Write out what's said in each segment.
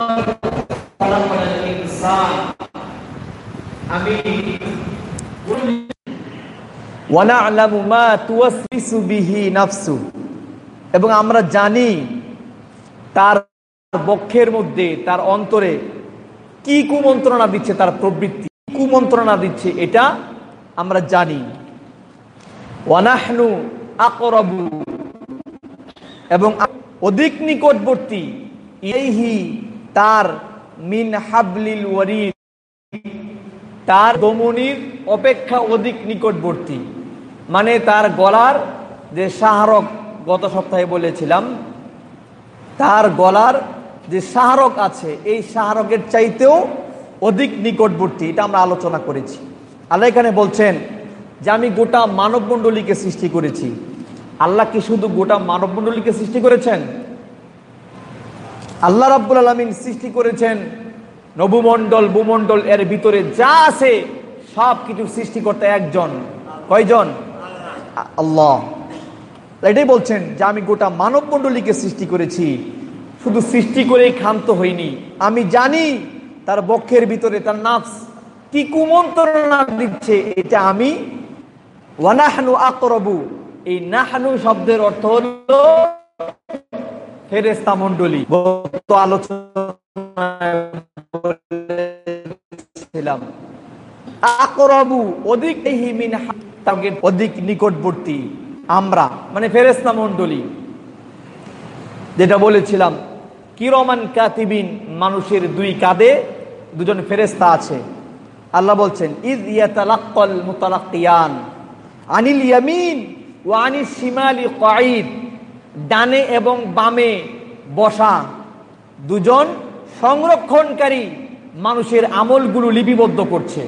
এবং আমরা জানি তার বক্ষের মধ্যে, তার অন্তরে কি কুমন্ত্রণা দিচ্ছে তার প্রবৃত্তি। কুমন্ত্রণা দিচ্ছে এটা আমরা জানি। ওয়ানাহনু আকরবু। এবং অধিক নিকটবর্তী ইহি তার মিন হাবলিল ওয়ারিদ, তার দমনির অপেক্ষা অধিক নিকটবর্তী। মানে তার গলার যে সাহারক গত সপ্তাহে বলেছিলাম, তার গলার যে সাহারক আছে, এই সাহারকের চাইতেও অধিক নিকটবর্তী, এটা আমরা আলোচনা করেছি। আল্লাহ এখানে বলছেন যে আমি গোটা মানবমণ্ডলীকে সৃষ্টি করেছি। আল্লাহ কি শুধু গোটা মানবমণ্ডলীকে সৃষ্টি করেছেন? আল্লাহ রাব্বুল আলমিন সৃষ্টি করেছেন নবুমণ্ডল, ভূমণ্ডল, এর ভিতরে যা আছে সব কিছু সৃষ্টি করতে একজন। কয়জন? আল্লাহ। এটাই বলছেন যে আমি গোটা মানব মণ্ডলীকে সৃষ্টি করেছি। শুধু সৃষ্টি করেই ক্ষান্ত হইনি। আমি জানি তার বক্ষের ভিতরে তার নাফস কি কুমন্ত্রণা দিচ্ছে, এটা আমি। ওয়ানাহানু আকরবু। এই নাহানু শব্দের অর্থ হলো ফেরেস্তা মন্ডলী গত আলোচনা আকরবু অধিক অধিক নিকটবর্তী আমরা মানে ফেরেস্তা মন্ডলী যেটা বলেছিলাম, কিরমান কাতিবিন, মানুষের দুই কাঁধে দুজন ফেরেস্তা আছে। আল্লাহ বলছেন, ইদ ইয়াতালাক্কাল মুতালাক্কিয়ান, আনিল ইয়ামিন ও আনিল শিমালি ডানে এবং বামে বসা দুজন সংরক্ষণকারী মানুষের আমলগুলো লিপিবদ্ধ করছে।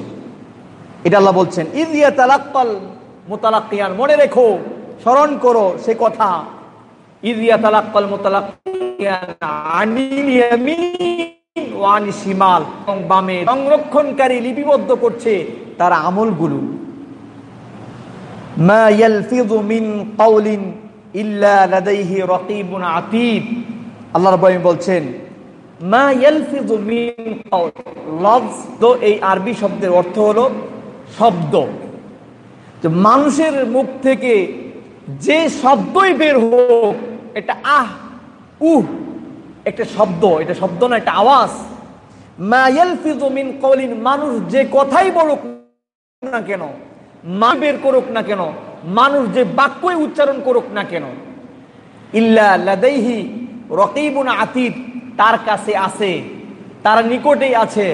এটা আল্লাহ বলছেন, ইদ ইয়াতালাক্কাল মুতালাক্কিয়ান, মনে রেখো, স্মরণ করো সে কথা। ইদিয়া তালাক্কাল মুতালাক্কিয়ান শিমাল এবং বামে সংরক্ষণকারী লিপিবদ্ধ করছে তার আমলগুলো। মা ইয়ালফিযু মিন কাওলিন ইল্লা বলছেন, মা ইয়ালফিযু তো এই আরবি শব্দের অর্থ হলো শব্দ। যে মানুষের মুখ থেকে যে শব্দই বের হোক, এটা আহ, উহ, একটা শব্দ। এটা শব্দ না একটা আওয়াজ। মিন কলিন মানুষ যে কথাই বলুক না কেন, মা বের করুক না কেন মানুষ যে বাক্যই উচ্চারণ করুক না কেন, ইল্লা লাদাইহি রকিবুন আতিদ, তার কাছে আছে, তার নিকটেই আছে,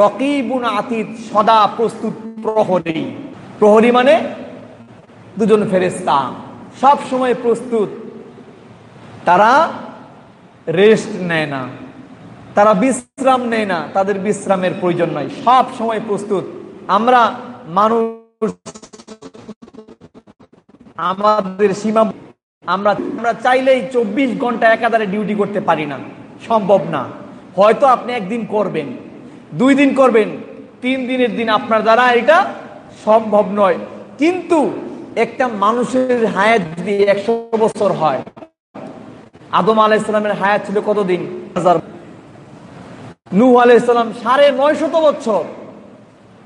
রকিবুন আতিদ সদা প্রস্তুত প্রহরী। প্রহরী মানে দুজন ফেরেস্তা সব সময় প্রস্তুত। তারা রেস্ট নেয় না, তারা বিশ্রাম নেয় না, তাদের বিশ্রামের প্রয়োজন নয় সব সময় প্রস্তুত। আমরা মানুষ আমাদের সীমা আমরা আমরা চাইলেই চব্বিশ ঘণ্টা একাধারে ডিউটি করতে পারি না। সম্ভব না। হয়তো আপনি একদিন করবেন, দুই দিন করবেন, তিন দিনের দিন আপনার দ্বারা এটা সম্ভব নয়। কিন্তু একটা মানুষের হায়াত যদি একশো বছর হয়, আদম আলাহ ইসলামের হায়াত ছিল কতদিন? নূহ আলাহ ইসলাম সাড়ে নয় শত বছর।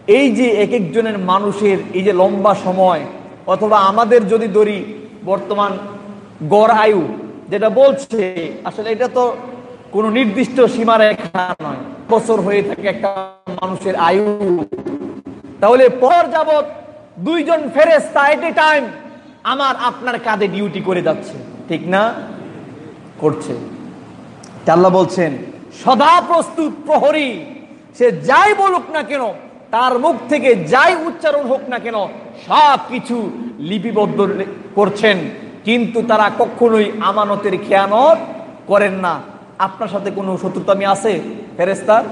এই যে এক একজনের মানুষের এই যে লম্বা সময় অথবা আমাদের যদি ধরি বর্তমান গড় আয়ু যেটা বলছে, আসলে এটা তো কোনো নির্দিষ্ট সীমারেখা নয়। বছর হয়ে থাকে একটা মানুষের আয়ু। তাহলে পর যাবত দুইজন এট এ টাইম আমার আপনার কাঁধে ডিউটি করে যাচ্ছে। ঠিক না? করছে। আল্লাহ বলছেন, সদা প্রস্তুত প্রহরী, সে যাই বলুক না কেন তার মুখ থেকে যাই উচ্চারণ হোক না কেন, সব কিছু লিপিবদ্ধ করছেন। কিন্তু তারা কখনোই আমানতের খেয়ানত করেন না। আপনার সাথে কোনো শত্রুতামি আছে? ফেরেস্তার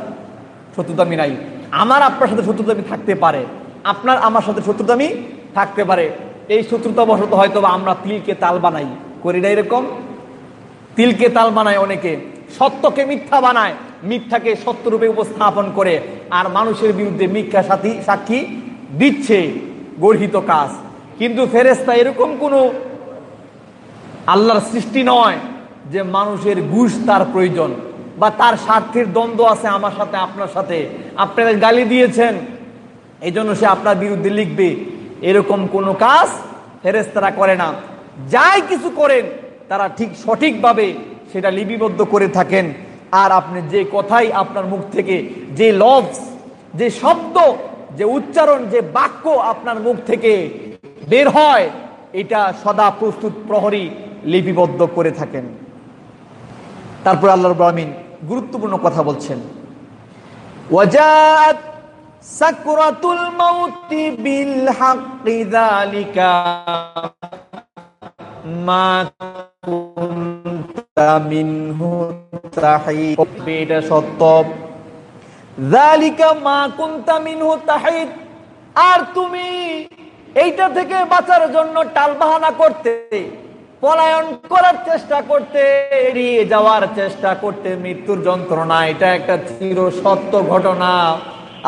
শত্রুতামি নাই। আমার আপনার সাথে শত্রুতামি থাকতে পারে। আপনার আমার সাথে শত্রুতামি থাকতে পারে। এই শত্রুতা বশত হয়তো আমরা তিলকে তাল বানাই। করি না এরকম? তিলকে তাল বানায় অনেকে। সত্যকে মিথ্যা বানায়। মিথ্যাকে সত্যরূপে উপস্থাপন করে আর মানুষের বিরুদ্ধে মিথ্যা সাথী সাক্ষী দিচ্ছে গর্হিত কাজ। কিন্তু ফেরেস্তা এরকম কোনো আল্লাহর সৃষ্টি নয় যে মানুষের ঘুষ তার প্রয়োজন বা তার স্বার্থের দ্বন্দ্ব আছে আমার সাথে, আপনার সাথে। আপনারা গালি দিয়েছেন এই জন্য সে আপনার বিরুদ্ধে লিখবে। এরকম কোনো কাজ ফেরেস্তারা করে না। যাই কিছু করেন, তারা ঠিক সঠিকভাবে সেটা লিপিবদ্ধ করে থাকেন। আর আপনি যে কথাই আপনার মুখ থেকে, যে লভস যে শব্দ, যে উচ্চারণ, যে বাক্য আপনার মুখ থেকে বের হয়, এটা সদা প্রস্তুত প্রহরী লিপিবদ্ধ করে থাকেন। তারপর আল্লাহ ব্রাহ্মিন গুরুত্বপূর্ণ কথা বলছেন। ওয়াজাত সাকরাতুল মাউতি বিল হাক্কি যালিকা। আর তুমি এইটা থেকে বাঁচার জন্য টালবাহানা করতে, পলায়ন করার চেষ্টা করতে, এড়িয়ে যাওয়ার চেষ্টা করতে মৃত্যুর যন্ত্রণা, এটা একটা চির সত্য ঘটনা।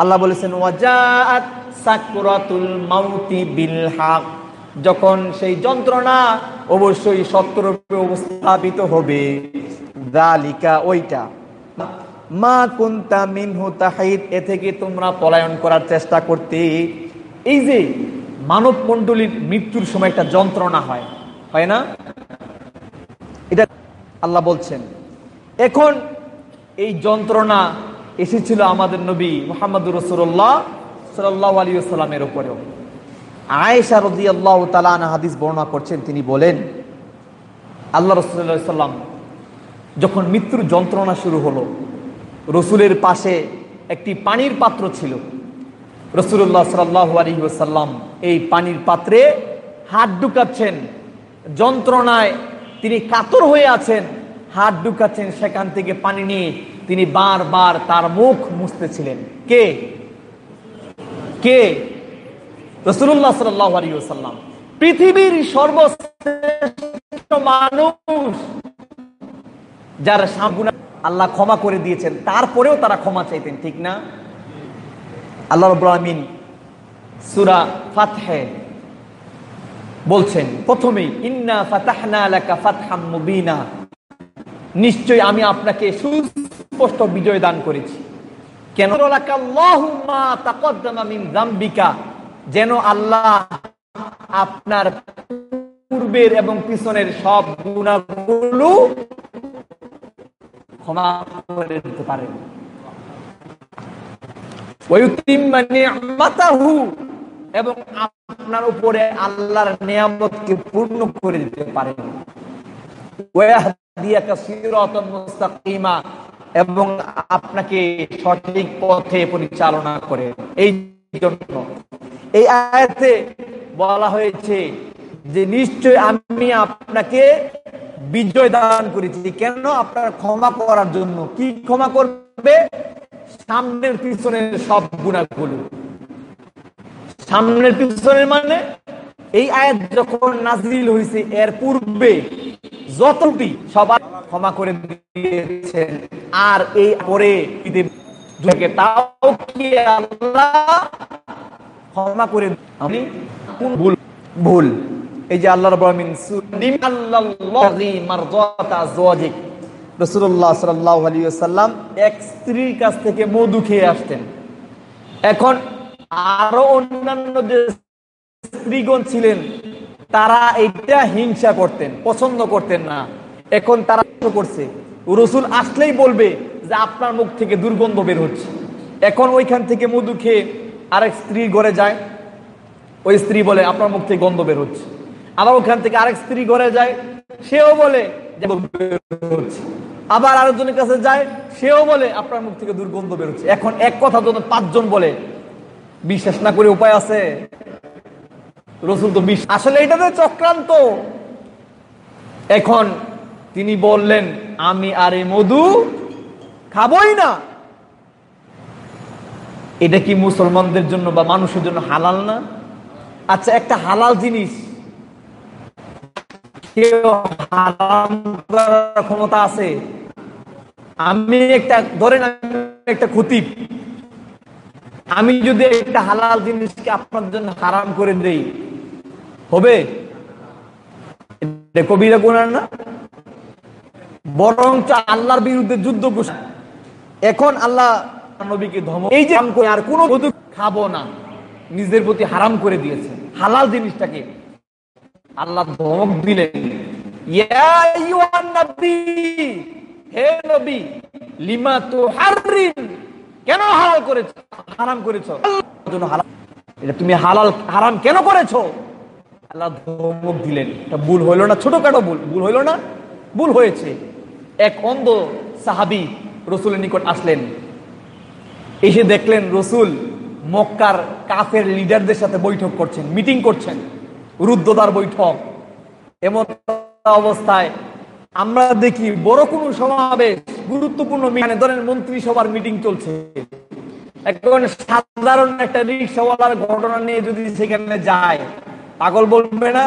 আল্লাহ বলেছেন ওয়াজাত সাকুরাতুল মাউতি বিল হক। যখন সেই যন্ত্রণা অবশ্যই সত্যরূপে উপস্থাপিত হবে। দালিকা ওইটা। মা কুন্তা মিনহু তাহিদ, এ থেকে তোমরা পলায়ন করার চেষ্টা করতে। এই যে মানব মণ্ডলীর মৃত্যুর সময় একটা যন্ত্রণা হয় হয় না? এটা আল্লাহ বলছেন। এখন এই যন্ত্রণা এসেছিল আমাদের নবী মোহাম্মদ রসুল্লাহ সাল্লাহ আলী সাল্লামের উপরেও। আয়েশা রদি আল্লাহ তালান হাদিস বর্ণনা করছেন, তিনি বলেন, আল্লাহ রসুল্লাহ সাল্লাম যখন মৃত্যুর যন্ত্রণা শুরু হলো, রসুলের পাশে একটি পানির পাত্র ছিল। রসুল্লাহ সাল্লাহ আলী সাল্লাম এই পানির পাত্রে হাত ঢুকাচ্ছেন। যন্ত্রণায় তিনি কাতর হয়ে আছেন, হাত ঢুকাচ্ছেন, সেখান থেকে পানি নিয়ে তিনি বারবার তার মুখ মুছতেছিলেন কে? কে? রসুল্লাহ সাল্লাম পৃথিবীর সর্বশ্রেষ্ঠ মানুষ যার সামগুনা আল্লাহ ক্ষমা করে দিয়েছেন, তারপরেও তারা ক্ষমা চাইতেন, ঠিক না? আল্লাহ রবিন সুরা ফাতহে বলছেন, প্রথমেই, ইন্না ফাতাহনা লাকা ফাতহাম মুবিনা। নিশ্চয় আমি আপনাকে সুস্পষ্ট বিজয় দান করেছি। কেন? যেন আল্লাহ আপনার পূর্বের এবং পিছনের সব গুণাগুলো ক্ষমা করে দিতে পারেন এবং আপনার উপরে আল্লাহর নিয়ামতকে পূর্ণ করে দিতে পারেন এবং আপনাকে সঠিক পথে পরিচালনা করে। এই জন্য এই আয়াতে বলা হয়েছে যে নিশ্চয় আমি আপনাকে বিজয় দান করেছি। কেন? আপনার ক্ষমা করার জন্য। কি ক্ষমা করবে? সামনের পিছনের সব গুণাগুলো। সামনের পিছনের মানে এই আয়াত যখন নাজিল হয়েছে, এর পূর্বে যতটি সবার ক্ষমা করে দিয়েছেন, আর এই পরে তাও কি আল্লাহ ক্ষমা করে আমি কোন ভুল। ভুল? এই যে আল্লাহ রবিন রসুল্লাহ সাল্লাহ আলী সাল্লাম এক স্ত্রীর কাছ থেকে মধু খেয়ে আসতেন। এখন আরও অন্যান্য যে স্ত্রীগণ ছিলেন তারা এইটা হিংসা করতেন পছন্দ করতেন না। এখন তারা করছে রসুল আসলেই বলবে যে আপনার মুখ থেকে দুর্গন্ধ বের হচ্ছে। এখন ওইখান থেকে মধু খেয়ে আরেক স্ত্রী ঘরে যায়, ওই স্ত্রী বলে, আপনার মুখ থেকে গন্ধ বের হচ্ছে। আবার ওখান থেকে আরেক স্ত্রী ঘরে যায়, সেও বলে হচ্ছে। আবার আরেকজনের কাছে যায়, সেও বলে, আপনার মুখ থেকে দুর্গন্ধ বেরোচ্ছে এখন এক কথা যখন পাঁচজন বলে, বিশ্বাস না করে উপায় আছে? রসুল তো আসলে এটাতে চক্রান্ত। এখন তিনি বললেন, আমি আর মধু খাবই না। এটা কি মুসলমানদের জন্য বা মানুষের জন্য হালাল না? আচ্ছা একটা হালাল জিনিস। ক্ষমতা আছে? আমি একটা, ধরেন একটা ক্ষতি আমি যদি একটা হালাল জিনিসকে আপনার জন্য হারাম করে দেই, হবে? কবিরা গুণার না? বরঞ্চ আল্লাহর বিরুদ্ধে যুদ্ধ ঘোষণা। এখন আল্লাহ নবীকে ধম এই যে আর কোনো খাব না, নিজের প্রতি হারাম করে দিয়েছে। হালাল জিনিসটাকে আল্লাহ ধমক দিলেন। কেন হারাম তুমি হালাল, হারাম কেন করেছ? আল্লাহ দিলেন। এটা ভুল হইল না, ছোটখাটো ভুল। ভুল হইল না? ভুল হয়েছে। এক অন্ধ সাহাবি রসুলের নিকট আসলেন। এসে দেখলেন রসুল মক্কার কাফের লিডারদের সাথে বৈঠক করছেন, মিটিং করছেন রুদ্ধদার বৈঠক। এমন অবস্থায় আমরা দেখি বড় কোন সমাবেশ, গুরুত্বপূর্ণ মানে ধরেন মন্ত্রিসভার মিটিং চলছে। সাধারণ একটা রিক্সাওয়ালার ঘটনা নিয়ে যদি সেখানে যায়, পাগল বলবে না?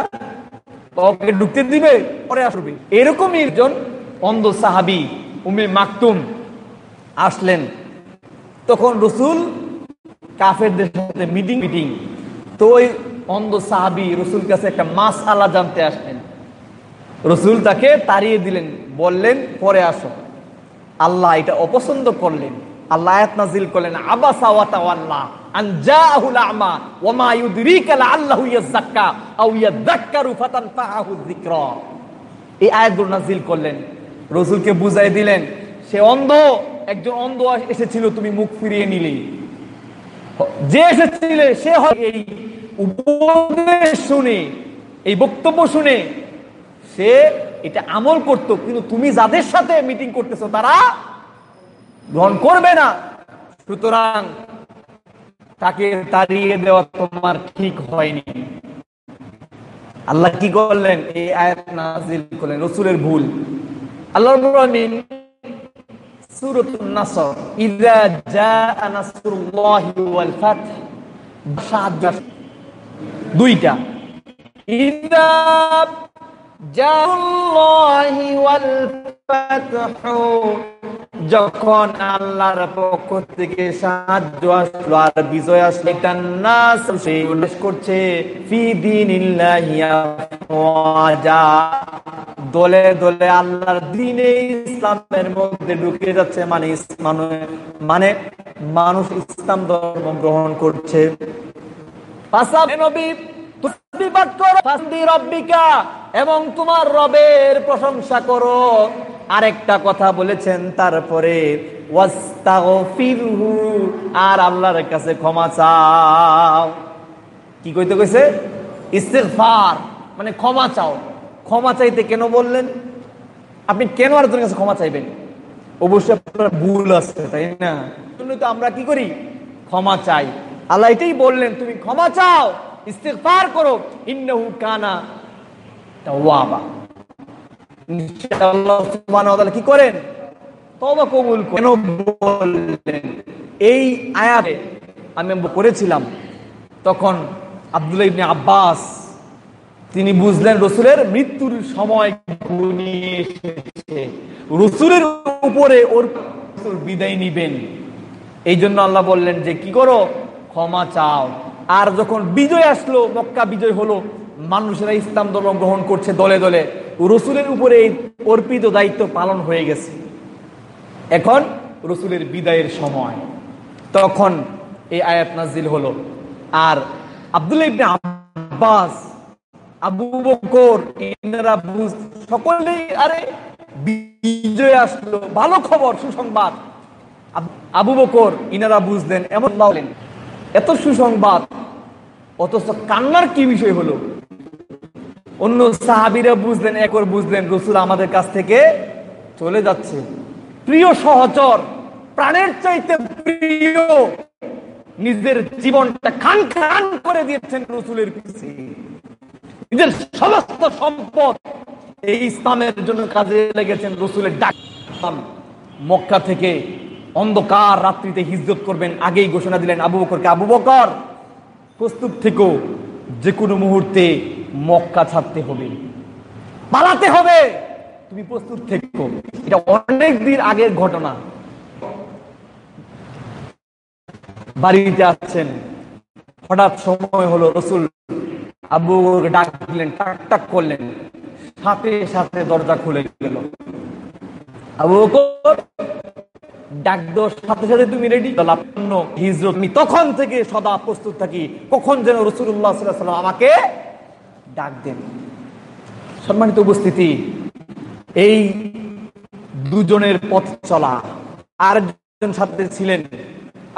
ঢুকতে দিবে, পরে আসবে। এরকমই একজন অন্ধ সাহাবি উমে মাকতুম। আসলেন। তখন রসুল কাফেরদের সাথে মিটিং মিটিং তো ওই অন্ধ সাহাবি রসুল কাছে একটা মাস আল্লাহ জানতে আসলেন। রসুল তাকে তাড়িয়ে দিলেন, বললেন, পরে আসো। আল্লাহ এটা অপছন্দ করলেন। আল্লাহ নাজিল করলেন, আবাসা ওয়া আন জাআহুল আমা ওয়া মা ইউদরিকা লাআল্লাহু ইয়াযাক্কা, আও ইয়াযাক্কারু ফাতানফাহু যিকরা। এই আয়াতগুলো নাজিল করলেন। রাসূলকে বুঝাই দিলেন, সে অন্ধ একজন অন্ধ এসেছিল, তুমি মুখ ফিরিয়ে নিলে যে এসেছিল, সে হয় এই উপদেশ শুনে, এই বক্তব্য শুনে, সে এটা আমল করত, কিন্তু তুমি যাদের সাথে মিটিং করতেছো, তারা গ্রহণ করবে না। সুতরাং তাকে তাড়িয়ে দেওয়া তোমার ঠিক হয়নি। আল্লাহ কি করলেন? এই আয়াত নাজিল করলেন, রসুলের ভুল। আল্লাহ রহমিন সূরাতুন নাসর ইযা জাআ নাসরুল্লাহি ওয়াল ফাth দুইটা ইযা জাআল্লাহি ওয়াল ফাতহু যখন আল্লাহর পক্ষ থেকে সাহায্য আসলো আর বিজয় আসলো এটা নাস সে উল্লেখ করছে দলে দলে আল্লাহর দিনে ইসলামের মধ্যে ঢুকে যাচ্ছে মানে মানুষ মানে মানুষ ইসলাম ধর্ম গ্রহণ করছে। এবং তোমার রবের প্রশংসা করো। আরেকটা কথা বলেছেন তারপরে আর আল্লাহর কাছে ক্ষমা চাও। কি কইতে কইছে? ইস্তেফার মানে ক্ষমা চাও। ক্ষমা চাইতে কেন বললেন? আপনি কেন আর আরেকজনের কাছে ক্ষমা চাইবেন? অবশ্যই আপনার ভুল আছে, তাই না? তো আমরা কি করি? ক্ষমা চাই। আল্লাহ এটাই বললেন, তুমি ক্ষমা চাও। ইস্তেফার করো, ইন্নহু কানা কি করেন? কবুল বললেন? এই আয়াতে আমি করেছিলাম, তখন ইবনে আব্বাস, তিনি বুঝলেন রসুলের মৃত্যুর সময় রসুলের উপরে ওর বিদায় নিবেন। এই জন্য আল্লাহ বললেন যে, কি করো? ক্ষমা চাও। আর যখন বিজয় আসলো, মক্কা বিজয় হলো, মানুষেরা ইসলাম ধর্ম গ্রহণ করছে দলে দলে। রসুলের উপরে এই অর্পিত দায়িত্ব পালন হয়ে গেছে। এখন রসুলের বিদায়ের সময়। তখন এই আয়াত নাজিল হলো। আর আব্দুল ইবনে আব্বাস, আবু বকর, এনারা সকলেই, আরে, বিজয় আসলো। ভালো খবর, সুসংবাদ। আবু বকর, ইনারা বুঝলেন, এমন এত সুসংবাদ, অথচ কান্নার কি বিষয় হলো? অন্য সাহাবিরা বুঝলেন একর বুঝলেন, রসুল আমাদের কাছ থেকে চলে যাচ্ছে। প্রিয় সহচর, প্রাণের চাইতে প্রিয়, নিজের জীবনটা খান খান করে দিয়েছেন রসুলের পিছিয়ে নিজের সমস্ত সম্পদ এই ইসলামের জন্য কাজে লেগেছেন রসুলের ডাক। মক্কা থেকে অন্ধকার রাত্রিতে হিজরত করবেন, আগেই ঘোষণা দিলেন আবু বকরকে, আবু বকর, প্রস্তুত থেকেও যে কোনো মুহূর্তে মক্কা ছাড়তে হবে, পালাতে হবে, তুমি প্রস্তুত থেকো। এটা অনেক দিন আগের ঘটনা। বাড়িতে আসছেন, হঠাৎ সময় হলো রসুল আবু ডাক দিলেন, টাক টাক করলেন, সাথে সাথে দরজা খুলে গেল। আবু বকর ডাক দেওয়ার সাথে সাথে তুমি রেডি হিজরত, আমি তখন থেকে সদা প্রস্তুত থাকি। কখন যেন রসুল্লাহ আমাকে ডাক দেন। সম্মানিত উপস্থিতি, এই দুজনের পথ চলা আর একজন সাথে ছিলেন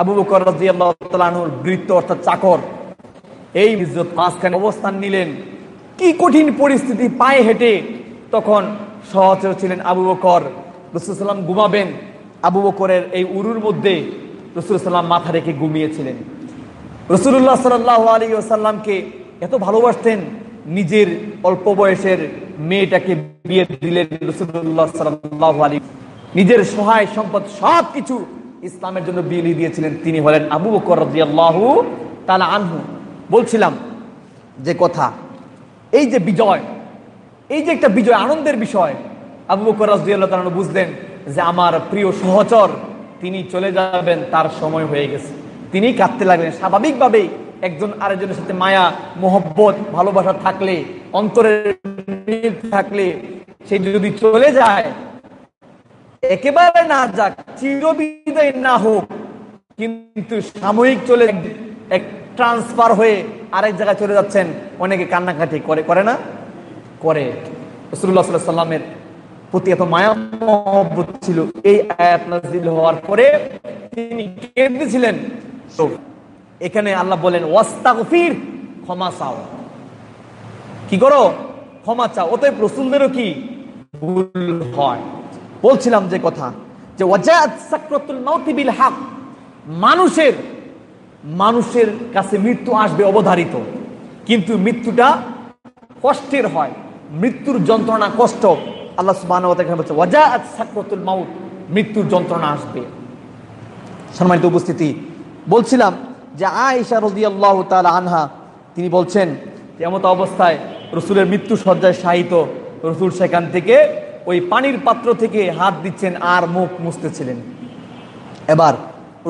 আবু বকর রাজিয়াল্লাহুর বৃত্ত অর্থাৎ চাকর। এই ইজ্জত মাঝখানে অবস্থান নিলেন। কি কঠিন পরিস্থিতি, পায়ে হেঁটে তখন সহচর ছিলেন আবু বকর। রসুলাম ঘুমাবেন। আবু বকরের এই উরুর মধ্যে রসুলাম মাথা রেখে ঘুমিয়েছিলেন। রসুল্লাহ সাল্লাহ আলী ওসাল্লামকে এত ভালোবাসতেন, নিজের অল্প বয়সের মেয়েটাকে বিয়ে দিলেন রসুল্লাহ সাল্লাহ আলী নিজের সহায় সম্পদ সব কিছু ইসলামের জন্য বিয়ে দিয়েছিলেন। তিনি হলেন আবু বকর রাদিয়াল্লাহু তালা আনহু। বলছিলাম যে কথা, এই যে বিজয়, এই যে একটা বিজয়, আনন্দের বিষয়, আবু বকর রাদিয়াল্লাহু তাআলা বুঝলেন যে আমার প্রিয় সহচর, তিনি চলে যাবেন, তার সময় হয়ে গেছে। তিনি কাঁদতে লাগলেন। স্বাভাবিকভাবেই একজন আরেকজনের সাথে মায়া, মোহব্বত, ভালোবাসা থাকলে, অন্তরের থাকলে, সে যদি চলে যায়, একেবারে না যাক, চিরবিদায় না হোক, কিন্তু সাময়িক চলে এক ট্রান্সফার হয়ে আরেক জায়গায় চলে যাচ্ছেন। অনেকে কান্নাকাটি করে করে না? করে। রসুল্লাহ সাল্লামের প্রতি এত মায়া মহব্বত ছিল। এই আয়াত নাজিল হওয়ার পরে তিনি কেঁদেছিলেন তো এখানে আল্লাহ বলেন, ওয়াস্তাগফির, ক্ষমা চাও। কি করো? ক্ষমা চাও। অতএব রসুলদেরও কি? ভুল হয়। বলছিলাম যে কথা, যে ওয়াজাত সাকরাতুল মাউতি বিল হক, মানুষের মানুষের কাছে মৃত্যু আসবে অবধারিত। কিন্তু মৃত্যুটা কষ্টের হয়। মৃত্যুর যন্ত্রণা কষ্ট। আল্লাহ তাআলা বলছে ওয়াজাত সাকরাতুল মাউত মৃত্যুর যন্ত্রণা আসবে। সম্মানিত উপস্থিতি, বলছিলাম যে আয়েশা রাদিয়াল্লাহু তাআলা আনহা, তিনি বলছেন এমত অবস্থায় রসুলের মৃত্যু সজ্জায় শায়িত রসুল সেখান থেকে ওই পানির পাত্র থেকে হাত দিচ্ছেন আর মুখ মুছতেছিলেন। এবার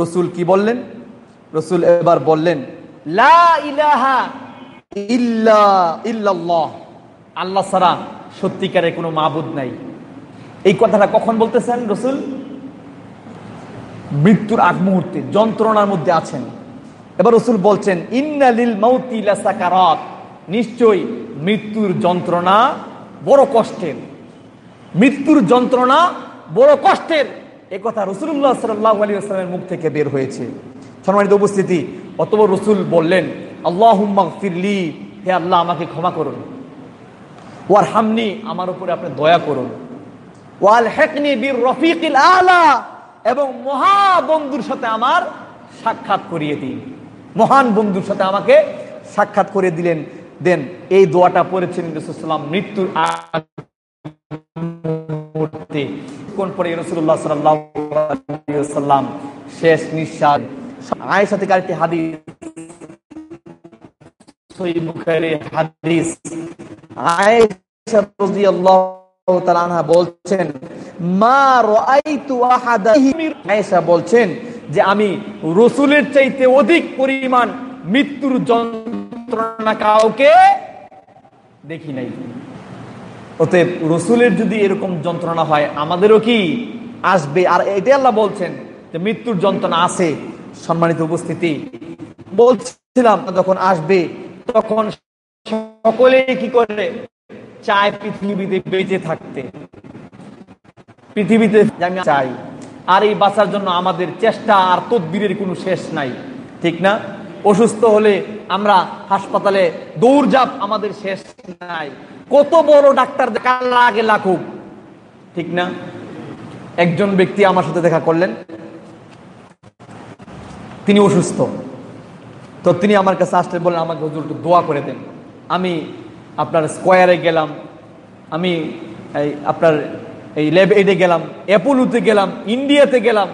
রসুল কি বললেন? রসুল এবার বললেন, লা ইলাহা ইল্লা, ইল্লাল্লাহ। আল্লাহ ছাড়া সত্যিকারের কোনো মাবুদ নাই। এই কথাটা কখন বলতেছেন রসুল? মৃত্যুর আগ মুহূর্তে, যন্ত্রণার মধ্যে আছেন। এবার রসুল বলছেন ইন্নালিল লাসাকারাত নিশ্চয়ই মৃত্যুর যন্ত্রণা বড় কষ্টের। মৃত্যুর যন্ত্রণা বড় কষ্টের। এ কথা রসুল্লাহ সাল্লাহ আলী আসলামের মুখ থেকে বের হয়েছে। সম্মানিত উপস্থিতি অতবর রসুল বললেন আল্লাহ ফিরলি হে আল্লাহ, আমাকে ক্ষমা করুন। ওয়ার হামনি আমার উপরে আপনি দয়া করুন। ওয়াল হেকনি বীর রফিকিল আলা, এবং মহা বন্ধুর সাথে আমার সাক্ষাৎ করিয়ে দিন। মহান বন্ধুর সাথে আমাকে সাক্ষাৎ করে দিলেন, দেন এই দোয়াটা পড়েছিলেন রসুলাম মৃত্যুর কোন পরে রসুল্লাহ সাল্লাম শেষ নিঃশ্বাস। আয়েশা থেকে আরেকটি হাদিস হাদিস। আয়েশা রাদিয়াল্লাহু তাআলা আনহা বলছেন, মা রাআইতু আয়েশা বলছেন যে, আমি রসুলের চাইতে অধিক পরিমাণ মৃত্যুর যন্ত্রণা কাউকে দেখি নাই। অতএব রসুলের যদি এরকম যন্ত্রণা হয়, আমাদেরও কি আসবে? আর এটাই আল্লাহ বলছেন যে, মৃত্যুর যন্ত্রণা আছে। সম্মানিত উপস্থিতি, বলছিলাম, যখন আসবে তখন সকলে কি করে? চায় পৃথিবীতে বেঁচে থাকতে। পৃথিবীতে আমি চাই। আর এই বাঁচার জন্য আমাদের চেষ্টা আর তদবিরের কোনো শেষ নাই। ঠিক না? অসুস্থ হলে আমরা হাসপাতালে দৌড়ঝাঁপ আমাদের শেষ নাই। কত বড় ডাক্তার দেখা লাগে লাখুক ঠিক না? একজন ব্যক্তি আমার সাথে দেখা করলেন। তিনি অসুস্থ। তো তিনি আমার কাছে আসলে বললেন আমাকে হুজুর একটু দোয়া করে দেন। আমি আপনার স্কোয়ারে গেলাম, আমি এই আপনার এই ল্যাব এডে গেলাম অ্যাপোলোতে গেলাম ইন্ডিয়াতে গেলাম,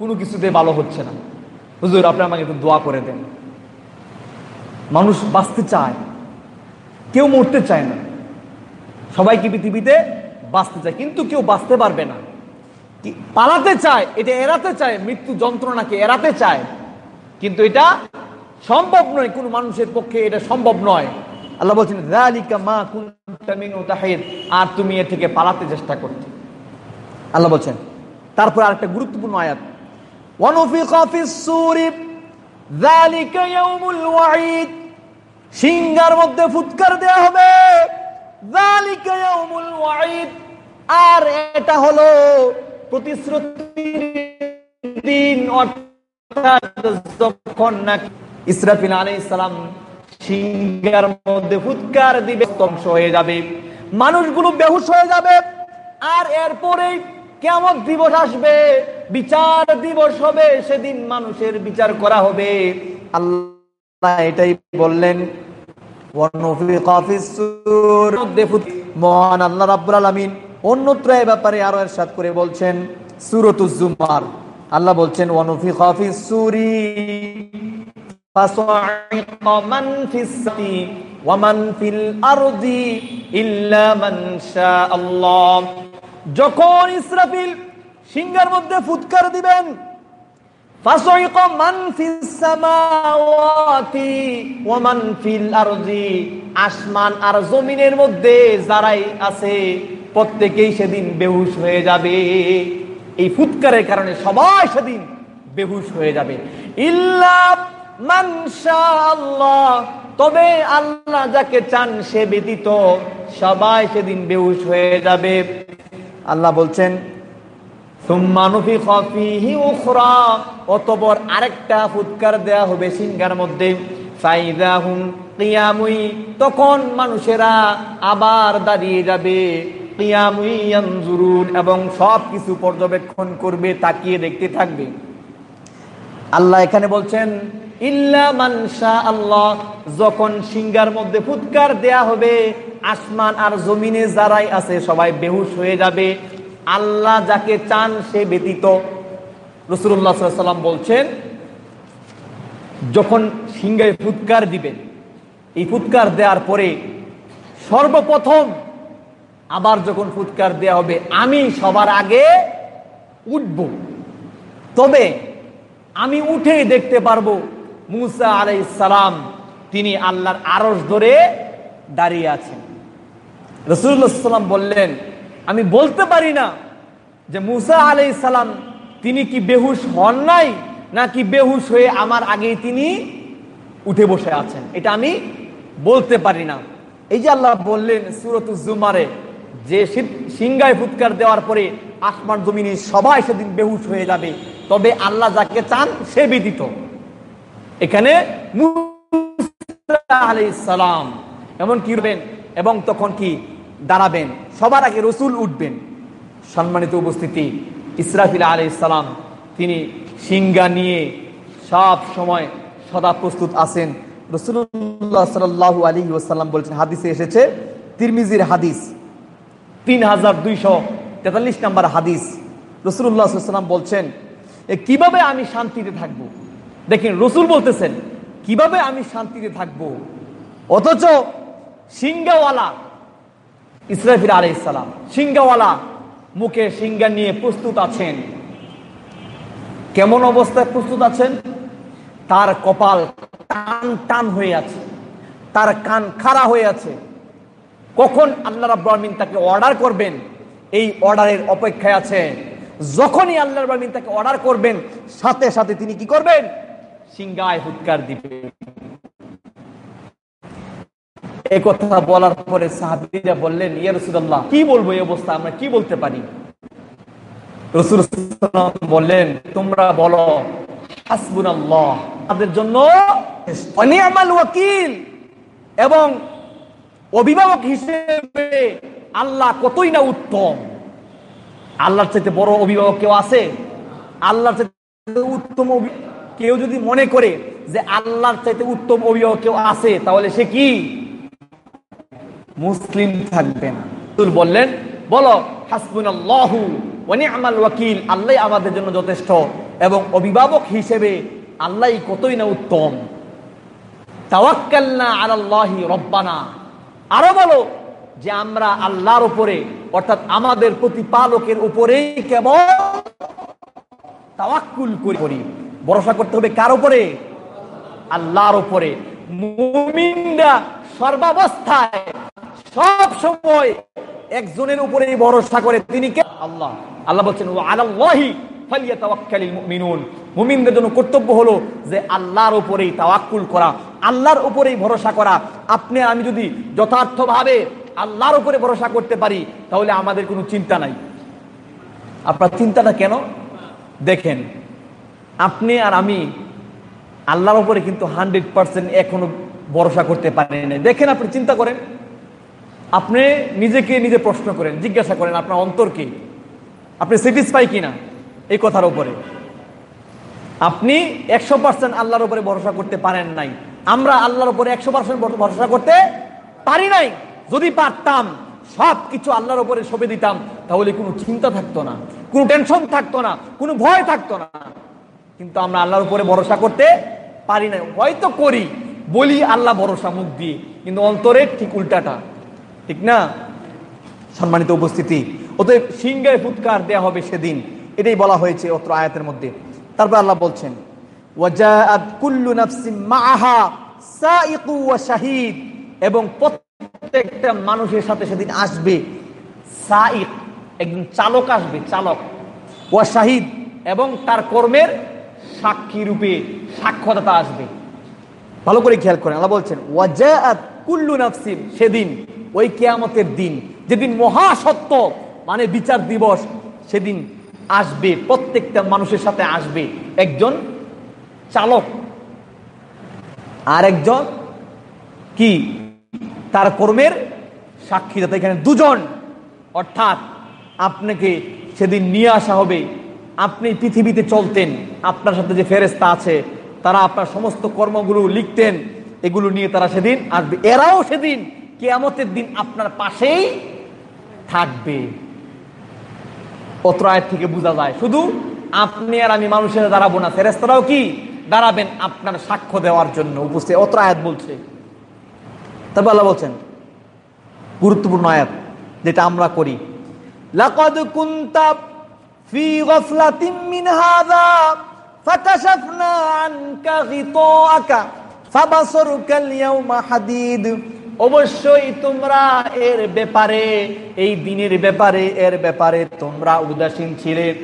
কোনো কিছুতে ভালো হচ্ছে না। হুজুর, আপনি আমাকে একটু দোয়া করে দেন। মানুষ বাঁচতে চায়, কেউ মরতে চায় না। সবাই কি পৃথিবীতে বাঁচতে চায়, কিন্তু কেউ বাঁচতে পারবে না। পালাতে চায়, এটা এড়াতে চায়, মৃত্যু যন্ত্রণাকে এড়াতে চায়, কিন্তু এটা সম্ভব নয় কোনো মানুষের পক্ষে এটা সম্ভব নয়। আল্লাহ বলছেন রালিকা মা আর তুমি এ থেকে পালাতে চেষ্টা করতে। আল্লাহ বলছেন, তারপর আরেকটা গুরুত্বপূর্ণ আয়াত। সিংহার মধ্যে ফুৎকার দেয়া হবে আর এটা হলো প্রতিশ্রুতির দিন, অর্থাৎ যখন নাকি ইসরাফিল আলাই ইসলাম সিংহার মধ্যে ফুৎকার দিবে, ধ্বংস হয়ে যাবে। মানুষগুলো বেহুশ হয়ে যাবে। আর এরপরেই কেমন দিবস আসবে, বিচার দিবস হবে, সেদিন মানুষের বিচার করা হবে। আল্লাহ এটাই বললেন মহান আল্লাহ রাব্বুল আলামিন অন্যত্র এ ব্যাপারে আরও এরশাদ করে বলছেন সুরতুজ জুমার আল্লাহ বলছেন ওয়ানুফি খাফিস সুরি فصعق من في السماء ومن في الأرض إلا من شاء الله যখন ইসরাফিল সিংহার মধ্যে ফুৎকার দিবেন ফাসইক মান ফিস সামাওয়াতি ওয়া মান ফিল আরদি আসমান আর জমিনের মধ্যে যারাই আছে প্রত্যেকেই সেদিন বেহুশ হয়ে যাবে এই ফুৎকারের কারণে সবাই সেদিন বেহুশ হয়ে যাবে ইল্লা আল্লাহ তবে আল্লাহ যাকে চান সে ব্যতীত সবাই সেদিন বেউস হয়ে যাবে। আল্লাহ বলছেন অতবর আরেকটা ফুৎকার দেয়া হবে সিংহার মধ্যে তখন মানুষেরা আবার দাঁড়িয়ে যাবে। এবং সব কিছু পর্যবেক্ষণ করবে, তাকিয়ে দেখতে থাকবে। আল্লাহ এখানে বলছেন ইল্লা মানসা আল্লাহ, যখন সিংহার মধ্যে ফুৎকার দেয়া হবে, আসমান আর জমিনে যারাই আছে সবাই বেহুশ হয়ে যাবে। আল্লাহ যাকে চান সে ব্যতীত। রসুল্লাহ সাল্লাম বলছেন, যখন সিংহায় ফুৎকার দিবেন এই ফুৎকার দেওয়ার পরে সর্বপ্রথম আবার যখন ফুৎকার দেয়া হবে, আমি সবার আগে উঠব। তবে আমি উঠেই দেখতে পারব মুসা আলাই সালাম, তিনি আল্লাহর আরস ধরে দাঁড়িয়ে আছেন। রসুল্লাহাম বললেন, আমি বলতে পারি না যে মুসা আলাই সালাম, তিনি কি বেহুশ হন নাই, নাকি বেহুশ হয়ে আমার আগেই তিনি উঠে বসে আছেন? এটা আমি বলতে পারি না। এই যে আল্লাহ বললেন সুরতুজুমারে যে সিংগায় ফুৎকার দেওয়ার পরে আসমান জমিনে সবাই সেদিন বেহুশ হয়ে যাবে, তবে আল্লাহ যাকে চান সে বিদিত এখানে সালাম এমন কি উঠবেন? এবং তখন কি দাঁড়াবেন? সবার আগে রসুল উঠবেন। সম্মানিত উপস্থিতি, ইসরাফিল আলি সালাম, তিনি সিঙ্গা নিয়ে সব সময় সদা প্রস্তুত আছেন। রসুল্লাহ সাল্লাহ আলী ওসাল্লাম বলছেন, হাদিসে এসেছে, তিরমিজির হাদিস, তিন হাজার দুইশো তেতাল্লিশ নাম্বার হাদিস। রসুল্লাহ সাল্লাম বলছেন কীভাবে আমি শান্তিতে থাকব? দেখেন রসুল বলতেছেন, কীভাবে আমি শান্তিতে থাকব? অথচ সিঙ্গাওয়ালা ইসরাফির আলী ইসলাম সিঙ্গাওয়ালা মুখে সিঙ্গা নিয়ে প্রস্তুত আছেন। কেমন অবস্থায় প্রস্তুত আছেন? তার কপাল টান টান হয়ে আছে, তার কান খাড়া হয়ে আছে। কখন আল্লাহ রাব্বামিন তাকে অর্ডার করবেন? এই অর্ডারের অপেক্ষায় আছে যখনই আল্লাহ রাব্বামিন তাকে অর্ডার করবেন, সাথে সাথে তিনি কি করবেন? সিংগায় হুৎকার দিবে। এই কথা বলার পরে সাহাবিরা বললেন, ইয়া রসুল্লাহ কি বলব এই অবস্থা? আমরা কি বলতে পারি? রসুল বললেন, তোমরা বলো হাসবুন তাদের জন্য অনিয়ামাল ওয়াকিল এবং অভিভাবক হিসেবে আল্লাহ কতই না উত্তম। আল্লাহর চাইতে বড় অভিভাবক কেউ আছে? আল্লাহর চাইতে উত্তম কেউ যদি মনে করে যে আল্লাহর চাইতে উত্তম অভিভাবক কেউ আছে, তাহলে সে কি? মুসলিম থাকবেন বললেন, বলো হাসবুন ওয়াকিল, আল্লাহ আমাদের জন্য যথেষ্ট এবং অভিভাবক হিসেবে আল্লাহ কতই না উত্তম। রব্বানা। আরও বলো যে আমরা আল্লাহর উপরে, অর্থাৎ আমাদের প্রতিপালকের উপরেই কেবল তাওয়াক্কুল করি। ভরসা করতে হবে কার উপরে? আল্লাহর উপরে। মুমিনরা সর্বাবস্থায় সব সময় একজনের উপরে ভরসা করে। তিনি কে? আল্লাহ। আল্লাহ বলছেন ও মুমিনুন। মুমিনদের জন্য কর্তব্য হলো যে আল্লাহর তাওয়াক্কুল করা, আল্লাহর উপরেই ভরসা করা। আপনি আমি যদি যথার্থভাবে আল্লাহর ভরসা করতে পারি, তাহলে আমাদের কোনো চিন্তা নাই। আপনার চিন্তাটা কেন? দেখেন আপনি আর আমি, আল্লাহর উপরে কিন্তু হান্ড্রেড পার্সেন্ট এখনও ভরসা করতে পারেন না দেখেন আপনি চিন্তা করেন, আপনি নিজেকে নিজে প্রশ্ন করেন, জিজ্ঞাসা করেন, আপনার অন্তরকে আপনি স্যাটিসফাই কিনা এই কথার উপরে? আপনি একশো পার্সেন্ট আল্লাহর উপরে ভরসা করতে পারেন নাই। আমরা আল্লাহর উপরে একশো পার্সেন্ট ভরসা করতে পারি নাই। যদি পারতাম সব কিছু আল্লাহর উপরে সবে দিতাম, তাহলে কোনো চিন্তা থাকতো না, কোনো টেনশন থাকতো না, কোনো ভয় থাকতো না। কিন্তু আমরা আল্লাহর উপরে ভরসা করতে পারি না হয়তো করি, বলি আল্লাহ ভরসা মুখ দিয়ে, কিন্তু অন্তরে ঠিক উল্টাটা, ঠিক না? সম্মানিত উপস্থিতি, অতএব সিংহায় ফুৎকার দেয়া হবে সেদিন, এটাই বলা হয়েছে অত্র আয়াতের মধ্যে। তারপর আল্লাহ বলছেন এবং প্রত্যেকটা মানুষের সাথে সেদিন আসবে একজন চালক আসবে, চালক, ওয়া শাহিদ, এবং তার কর্মের সাক্ষী রূপে সাক্ষ্যদাতা আসবে। ভালো করে খেয়াল করেন, আল্লাহ বলছেন, ওয়াজাআত কুল্লু নাফসিন সেদিন, ওই কেয়ামতের দিন, যেদিন মহাসত্য মানে বিচার দিবস, সেদিন আসবে, প্রত্যেকটা মানুষের সাথে আসবে। একজন চালক আর একজন কি? তার কর্মের সাক্ষী যাতে এখানে দুজন। অর্থাৎ, আপনাকে সেদিন নিয়ে আসা হবে। আপনি পৃথিবীতে চলতেন, আপনার সাথে যে ফেরেস্তা আছে, তারা আপনার সমস্ত কর্মগুলো লিখতেন, এগুলো নিয়ে তারা সেদিন আসবে। এরাও সেদিন কেয়ামতের দিন আপনার পাশেই থাকবে। অত্র আয়ের থেকে বোঝা যায়, শুধু আপনি আর আমি মানুষের দাঁড়াবো না ফেরেস্তারাও কি দাঁড়াবেন আপনার সাক্ষ্য দেওয়ার জন্য উপস্থিত। অত্র আয়াত বলছে, তবে আল্লাহ বলছেন, গুরুত্বপূর্ণ আয়াত যেটা আমরা করি, লাকাদ কুনতা ফি গাফলাতিন মিন হাযা ফাকাশাফনা আনকা গিতাআকা ফাবাসরুকা আল-ইয়াওমা হাদিদ। অবশ্যই তোমরা এর ব্যাপারে, এই দিনের ব্যাপারে, এর ব্যাপারে তোমরা উদাসীন ছিলে।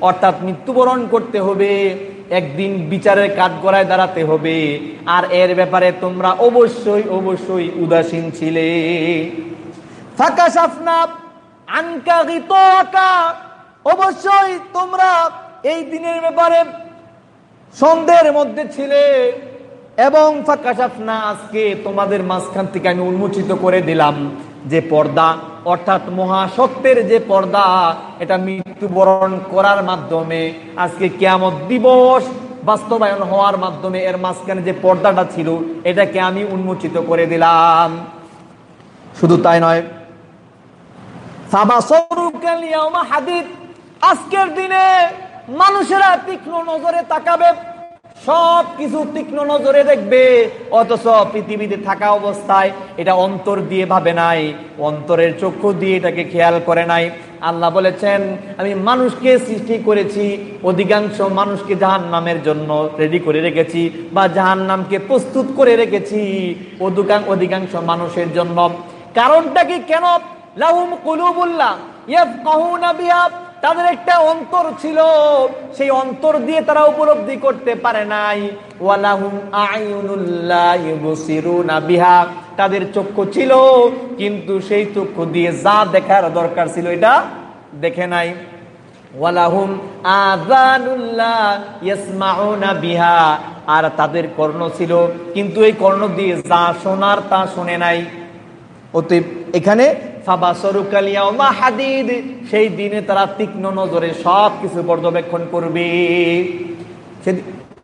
অর্থাৎ মৃত্যুবরণ করতে হবে, একদিন বিচারের কাঠগড়ায় দাঁড়াতে হবে। আর এর ব্যাপারে তোমরা অবশ্যই অবশ্যই উদাসীন ছিলে। ফাঁকা সাফনা আনকা অবশ্যই তোমরা এই দিনের ব্যাপারে সন্দেহের মধ্যে ছিলে এবং ফাঁকাশাফনা আজকে তোমাদের মাঝখান থেকে আমি উন্মোচিত করে দিলাম যে পর্দা, অর্থাৎ মহাসত্যের যে পর্দা, এটা মৃত্যুবরণ করার মাধ্যমে, আজকে কেয়ামত দিবস বাস্তবায়ন হওয়ার মাধ্যমে এর মাঝখানে যে পর্দাটা ছিল, এটাকে আমি উন্মোচিত করে দিলাম। শুধু তাই নয় আজকের দিনে মানুষেরা তীক্ষ্ণ নজরে তাকাবে সব কিছু তীক্ষ্ণ নজরে দেখবে, অথচ পৃথিবীতে থাকা অবস্থায় এটা অন্তর দিয়ে ভাবে নাই, অন্তরের চক্ষু দিয়ে এটাকে খেয়াল করে নাই। আল্লাহ বলেছেন, আমি মানুষকে সৃষ্টি করেছি, অধিকাংশ মানুষকে জাহান নামের জন্য রেডি করে রেখেছি বা জাহান নামকে প্রস্তুত করে রেখেছি অধিকাংশ মানুষের জন্য। কারণটা কি কেন? লাহুম কুলুবুল্লাহ তাদের একটা অন্তর ছিল। সেই অন্তর দিয়ে তারা উপলব্ধি করতে পারে নাই। বিহা। তাদের চক্ষু ছিল, কিন্তু সেই চক্ষু দিয়ে যা দেখার দরকার ছিল এটা দেখে নাই। ওয়ালাহুম ইয়াসমাউনা বিহা। আর তাদের কর্ণ ছিল, কিন্তু এই কর্ণ দিয়ে যা শোনার তা শুনে নাই। অতএব এখানে হাদিদ, সেই দিনে তারা তীক্ষ্ণ নজরে সব কিছু পর্যবেক্ষণ করবে।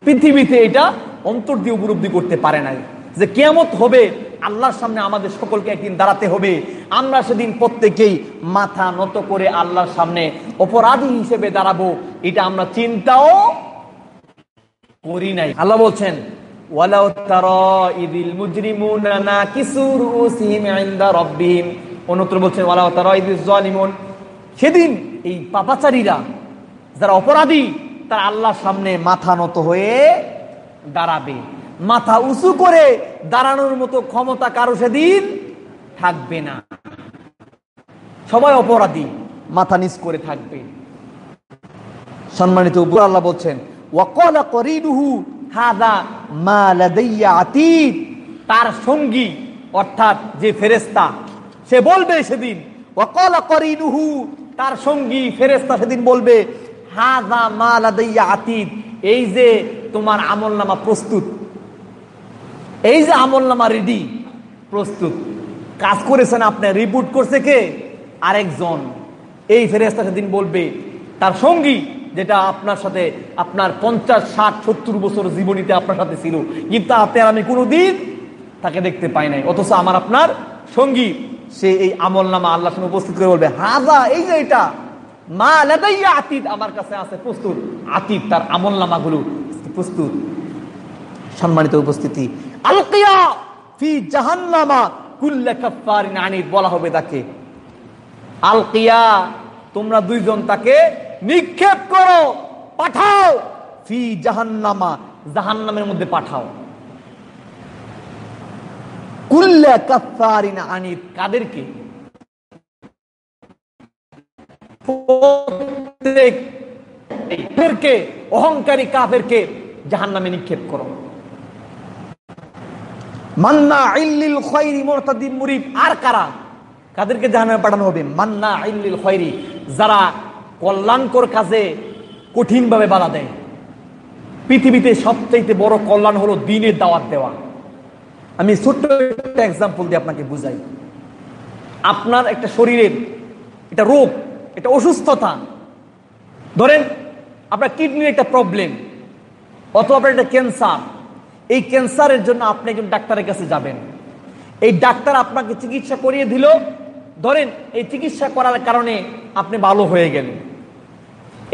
পৃথিবীতে এটা অন্তর দিয়ে উপলব্ধি করতে পারে নাই। যে কেমত হবে, আল্লাহর সামনে আমাদের সকলকে একদিন দাঁড়াতে হবে। আমরা সেদিন প্রত্যেকেই মাথা নত করে আল্লাহর সামনে অপরাধী হিসেবে দাঁড়াবো, এটা আমরা চিন্তাও করি নাই। আল্লাহ বলছেন, ওয়ালাউ তারা ইদিল মুজরিমুনা নাকিসু রুসিহিম ইনদা রাব্বিহিম। অন্যত্র বলছেন ইদিল সেদিন এই পাপাচারীরা, যারা অপরাধী, তারা আল্লাহর সামনে মাথা নত হয়ে দাঁড়াবে। মাথা উঁচু করে দাঁড়ানোর মতো ক্ষমতা কারও সেদিন থাকবে না। সবাই অপরাধী, মাথা নিচ করে থাকবে। সম্মানিত উপর আল্লাহ বলছেন মা তার সঙ্গী, অর্থাৎ যে ফেরেস্তা সে বলবে সেদিন, ওয়াকালা করিনুহু তার সঙ্গী ফেরেস্তা সেদিন বলবে হাদা মা লাদাইয়া এই যে তোমার আমলনামা প্রস্তুত। এই যে আমলনামা রেডি প্রস্তুত। কাজ করেছেন আপনি রিপোর্ট করছে কে? আরেকজন। এই ফেরেস্তা সেদিন বলবে, তার সঙ্গী, যেটা আপনার সাথে, আপনার পঞ্চাশ, ষাট, সত্তর বছর জীবনীতে আপনার সাথে ছিল, কিন্তু আপনি আর আমি কোনোদিন তাকে দেখতে পাই নাই, অথচ আমার আপনার সঙ্গী। সে এই আমল নামা আল্লাহ উপস্থিত করে বলবে হাজা এই যে এটা, মা লাদাইয়া আতিদ আমার কাছে আছে প্রস্তুত। আতিদ তার আমল নামাগুলো প্রস্তুত। সম্মানিত উপস্থিতি, আলকিয়া ফি জাহান্নামা কুল্লা কাফারিন আনিদ, বলা হবে তাকে। আলকিয়া, তোমরা দুইজন তাকে নিক্ষেপ করো, পাঠাও। ফি জাহান্নামা, জাহান্নামের মধ্যে পাঠাও। কুল্লা কাফারিন কাদেরকে? অহংকারী কাফেরকে জাহান্নামে নিক্ষেপ করো। মান্না আর কারা? কাদেরকে জাহান্নামে পাঠানো হবে? মান্না যারা কল্যাণকর কাজে দেয়। পৃথিবীতে সবচাইতে বড় কল্যাণ হলো দিনের দাওয়াত দেওয়া। আমি ছোট্ট একটা এক্সাম্পল দিয়ে আপনাকে বুঝাই। আপনার একটা শরীরের এটা রোগ এটা অসুস্থতা, ধরেন আপনার কিডনির একটা প্রবলেম অথবা আপনার একটা ক্যান্সার এই ক্যান্সারের জন্য আপনি একজন ডাক্তারের কাছে যাবেন। এই ডাক্তার আপনাকে চিকিৎসা করিয়ে দিল, ধরেন এই চিকিৎসা করার কারণে আপনি ভালো হয়ে গেলেন।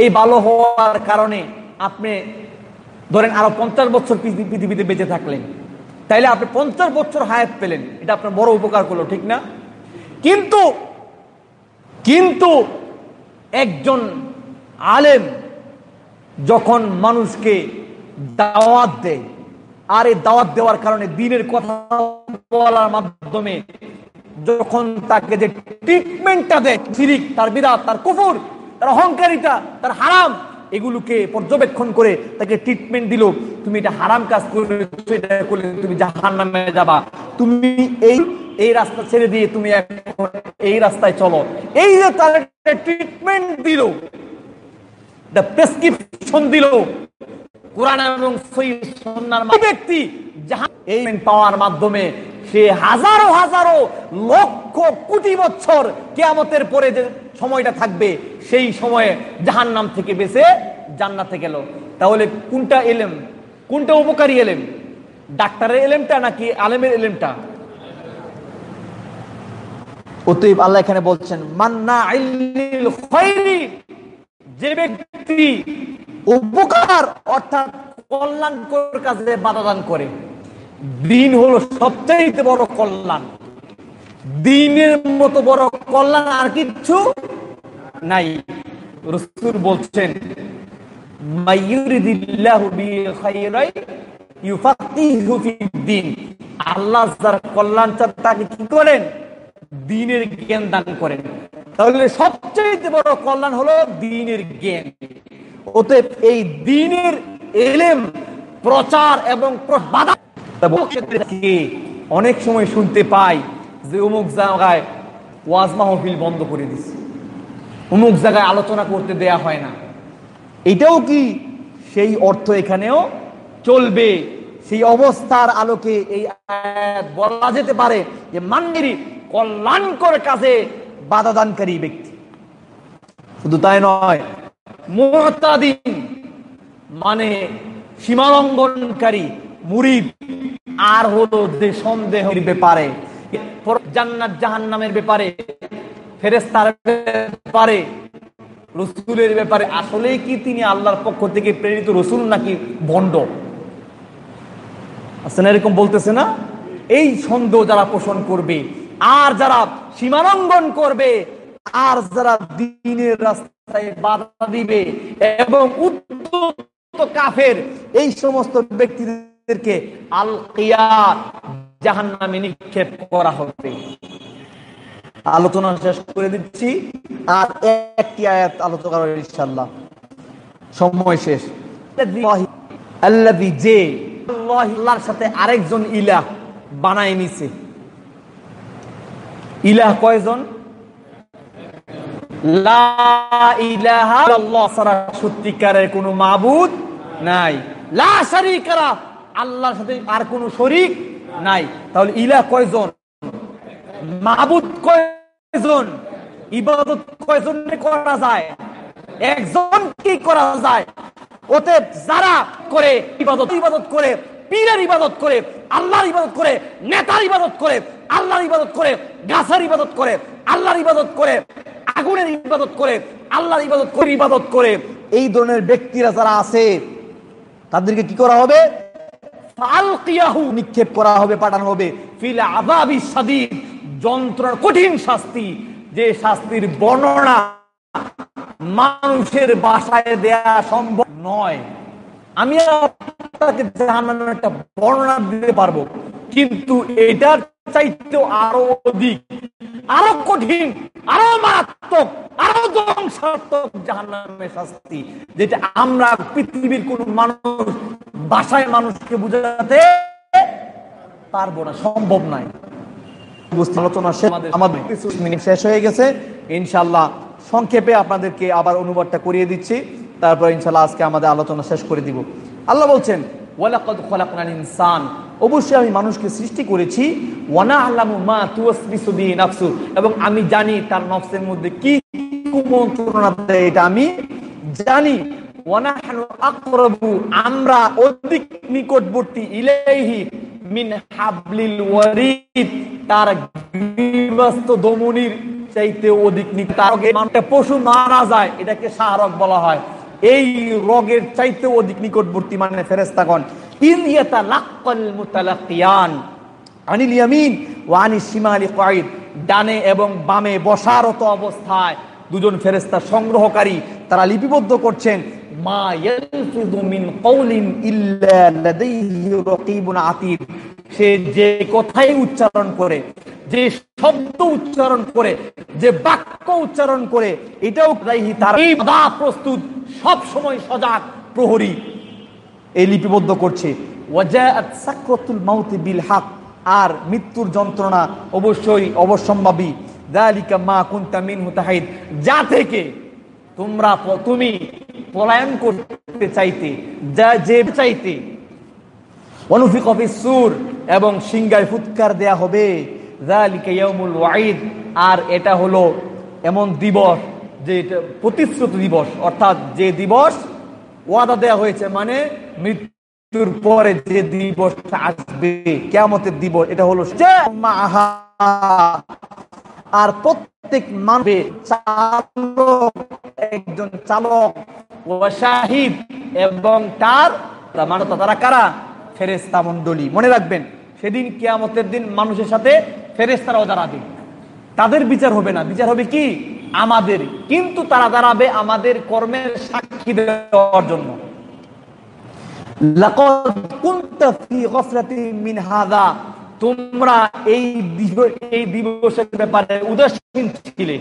এই ভালো হওয়ার কারণে আপনি ধরেন আরও পঞ্চাশ বছর পৃথিবীতে বেঁচে থাকলেন। তাইলে আপনি পঞ্চাশ বছর হায়াত পেলেন। এটা আপনার বড় উপকার করল, ঠিক না? কিন্তু কিন্তু একজন আলেম যখন মানুষকে দাওয়াত দেয়, আর এই দাওয়াত দেওয়ার কারণে দিনের কথা বলার মাধ্যমে যখন তাকে যে ট্রিটমেন্টটা দেয় সিরিক তার বিরাট তার কুফুর, তার অহংকারিতা, তার হারাম এগুলোকে পর্যবেক্ষণ করে তাকে ট্রিটমেন্ট দিল। তুমি এটা হারাম কাজ করলে করলে তুমি জাহান নামে যাবা। তুমি এই এই রাস্তা ছেড়ে দিয়ে তুমি এই রাস্তায় চলো। এই যে তার ট্রিটমেন্ট দিল প্রেসক্রিপশন দিল, কোরআন এবং ব্যক্তি এই পাওয়ার মাধ্যমে সে হাজারো হাজারো লক্ষ কোটি বছর কেয়ামতের পরে যে সময়টা থাকবে, সেই সময়ে জাহান নাম থেকে বেঁচে জান্নাতে গেল। তাহলে কোনটা এলেম? কোনটা উপকারী এলেম? ডাক্তারের এলেমটা নাকি আলেমের এলেমটা? অতএব আল্লাহ এখানে বলছেন মান্না যে ব্যক্তি উপকার অর্থাৎ কল্যাণকর কাজে বাধাদান করে। দিন হলো সবচেয়ে বড় কল্যাণ। দিনের মতো বড় কল্যাণ আর কিচ্ছু নাই। রসুল বলছেন জ্ঞান দান করেন। তাহলে বড় কল্যাণ হলো দিনের জ্ঞান। অতএব এই দিনের এলেম, প্রচার এবং অনেক সময় শুনতে পাই যে অমুক জায়গায় ওয়াজ মাহফিল বন্ধ করে দিছে। অমুক জায়গায় আলোচনা করতে দেয়া হয় না। এটাও কি সেই অর্থ এখানেও চলবে? সেই অবস্থার আলোকে এই বলা যেতে পারে যে মান্দিরি কল্যাণকর কাজে বাধা দানকারী ব্যক্তি। শুধু তাই নয় মানে সীমালঙ্ঘনকারী, মুরিদ, আর হলো সন্দেহের ব্যাপারে। জান্নাত জাহান নামের ব্যাপারে ফেরেস্তার ব্যাপারে, রসুলের ব্যাপারে, আসলেই কি তিনি আল্লাহর পক্ষ থেকে প্রেরিত রসুল নাকি ভণ্ড? আছেন এরকম বলতেছে না? এই সন্দেহ যারা পোষণ করবে, আর যারা সীমালঙ্ঘন করবে, আর যারা দিনের রাস্তায় বাধা দিবে এবং উত্তর কাফের, এই সমস্ত ব্যক্তিদেরকে আল কিয়া জাহান নামে নিক্ষেপ করা হবে। আলোচনা শেষ করে দিচ্ছি। আর একটি আয়াত আলোচনা ইনশাল্লাহ সময় শেষ। যে আল্লাহর সাথে আরেকজন ইলাহ বানায় নিছে। ইলাহ কয়জন? সত্যিকারের কোনো মাবুদ নাই। লা শারীকা আল্লাহর সাথে আর কোনো শরীক নাই তাহলে ইলাহ কয়জন মাবুদ কয়জন ইবাদত কয়জন করা যায় একজন কি করা যায় ওতে যারা করে ইবাদত ইবাদত করে পীরের ইবাদত করে আল্লাহর ইবাদত করে নেতার ইবাদত করে আল্লাহর ইবাদত করে গাছের ইবাদত করে আল্লাহর ইবাদত করে আগুনের ইবাদত করে আল্লাহর ইবাদত করে ইবাদত করে এই ধরনের ব্যক্তিরা যারা আছে তাদেরকে কি করা হবে নিক্ষেপ করা হবে, পাঠানো হবে। ফিল আবাবি সাদিদ, যন্ত্রণার কঠিন শাস্তি। যে শাস্তির বর্ণনা মানুষের বাসায় দেয়া সম্ভব নয়। আমি আপনাকে একটা বর্ণনা দিতে পারব। কিন্তু এটার চাইতেও আরও অধিক আরও কঠিন আরও মারাত্মক আরও ধ্বংসাত্মক জাহান্নামের শাস্তি যেটা আমরা পৃথিবীর কোন মানুষ বাসায় মানুষকে বুঝাতে পারব না সম্ভব নাই আলোচনা আমাদের কিছু মিনিট শেষ হয়ে গেছে। ইনশাল্লাহ সংক্ষেপে আপনাদেরকে আবার অনুবাদটা করিয়ে দিচ্ছি। তারপর ইনশাল্লাহ আজকে আমাদের আলোচনা শেষ করে দিব। আল্লাহ বলছেন ওয়ালাকাদ ইনসান। অবশ্যই আমি মানুষকে সৃষ্টি করেছি ওয়ানা মা নাফসু। এবং আমি জানি তার নফসের মধ্যে কি কুমন্ত্রণা দেয় এটা আমি জানি। আমরা অধিক নিকটবর্তী মিন হাবলিল ওয়ারিদ, তার চাইতে অধিক পশু মারা যায়, এটাকে শাহরগ বলা হয়। এই রোগের চাইতে অধিক নিকটবর্তী মানে ফেরেস্তাগণ কাঈদ ডানে এবং বামে বসারত অবস্থায় দুজন ফেরেস্তা সংগ্রহকারী তারা লিপিবদ্ধ করছেন সে যে কথাই উচ্চারণ করে, যে শব্দ উচ্চারণ করে, যে বাক্য উচ্চারণ করে, এটাও তার এই বাধা প্রস্তুত, সব সময় সজাগ, প্রহরী। এই লিপিবদ্ধ করছে আর মৃত্যুর যন্ত্রণা অবশ্যই তাহিদ যা থেকে তোমরা তুমি পলায়ন করতে চাইতে, যা যে চাইতে। অনুফিক অফিস সুর এবং সিংগায় ফুৎকার দেয়া হবে। আর এটা হলো এমন দিবস যে প্রতিশ্রুত দিবস। অর্থাৎ যে দিবস ওয়াদা দেয়া হয়েছে মানে মৃত্যুর পরে যে দিবস আসবে, কেয়ামতের দিবস, এটা হলো আর প্রত্যেক মানবে চালক, একজন চালক ও শাহিদ এবং তার মানতা তারা কারা? ফেরেস্তা মন্ডলী মনে রাখবেন, সেদিন কিয়ামতের দিন মানুষের সাথে ফেরেস্তারাও দাঁড়াবে তাদের বিচার হবে না। বিচার হবে কি? আমাদের। কিন্তু তারা দাঁড়াবে আমাদের কর্মের সাক্ষী দেওয়ার জন্য। লাকাদ কুনতা ফি গফলাতিন মিন হাযা তোমরা এই এই দিবসের ব্যাপারে উদাসীন ছিলে,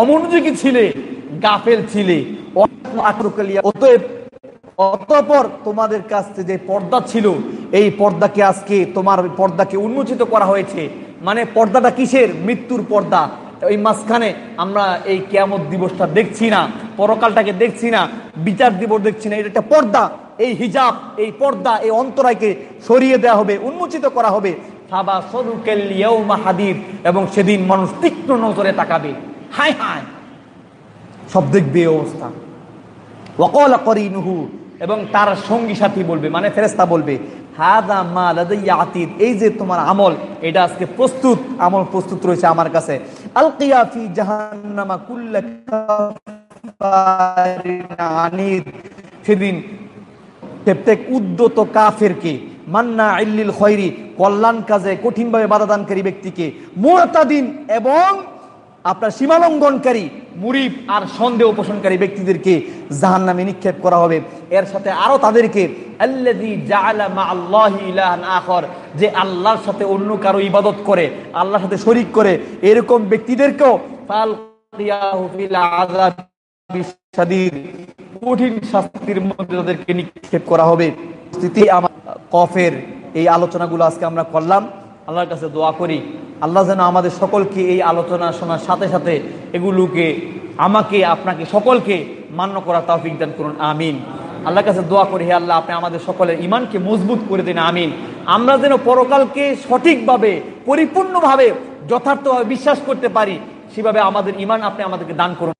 অমনোযোগী ছিলে, গাফেল ছিলে। অতএব, অতঃপর তোমাদের কাছ যে পর্দা ছিল, এই পর্দাকে আজকে তোমার পর্দাকে উন্মোচিত করা হয়েছে। মানে পর্দাটা কিসের? মৃত্যুর পর্দা। এই মাঝখানে আমরা এই কেয়ামত দিবসটা দেখছি না, পরকালটাকে দেখছি না, বিচার দিবস দেখছি না, এটা একটা পর্দা। এই হিজাব, এই পর্দা, এই অন্তরায়কে সরিয়ে দেওয়া হবে, উন্মোচিত করা হবে। সাবা সরুকেল ইয়াউমা হাদিদ এবং সেদিন মানুষ তীক্ষ্ণ নজরে তাকাবে। হায় হায়। সব দেখবে অবস্থা। ওয়াকালা করিনুহু, এবং তার সঙ্গী সাথী বলবে মানে ফেরেস্তা বলবে হাদা মা লাদাইয়া এই যে তোমার আমল, এটা আজকে প্রস্তুত, আমল প্রস্তুত রয়েছে আমার কাছে। আলকিয়া ফি সেদিন প্রত্যেক উদ্যত কাফেরকে, মান্না ইল্লিল খয়রি কল্যাণ কাজে কঠিনভাবে বাধাদানকারী ব্যক্তিকে মুরতাদিন এবং আপনার সীমালঙ্ঘনকারী, মুরিব আর সন্দেহ পোষণকারী ব্যক্তিদেরকে জাহান নামে নিক্ষেপ করা হবে। এর সাথে আরও তাদেরকে যে আল্লাহর সাথে অন্য কারও ইবাদত করে, আল্লাহর সাথে শরিক করে, এরকম ব্যক্তিদেরকেও কঠিন শাস্তির মধ্যে তাদেরকে নিক্ষেপ করা হবে। স্থিতি আমার কফের এই আলোচনাগুলো আজকে আমরা করলাম। আল্লাহর কাছে দোয়া করি। আল্লাহ যেন আমাদের সকলকে এই আলোচনা শোনার সাথে সাথে এগুলোকে আমাকে, আপনাকে সকলকে মান্য করা তৌফিক দান করুন। আমিন। আল্লাহর কাছে দোয়া করি, হে আল্লাহ, আপনি আমাদের সকলের ইমানকে মজবুত করে দিন। আমিন। আমরা যেন পরকালকে সঠিকভাবে, পরিপূর্ণভাবে, যথার্থভাবে বিশ্বাস করতে পারি, সেভাবে আমাদের ইমান আপনি আমাদেরকে দান করুন।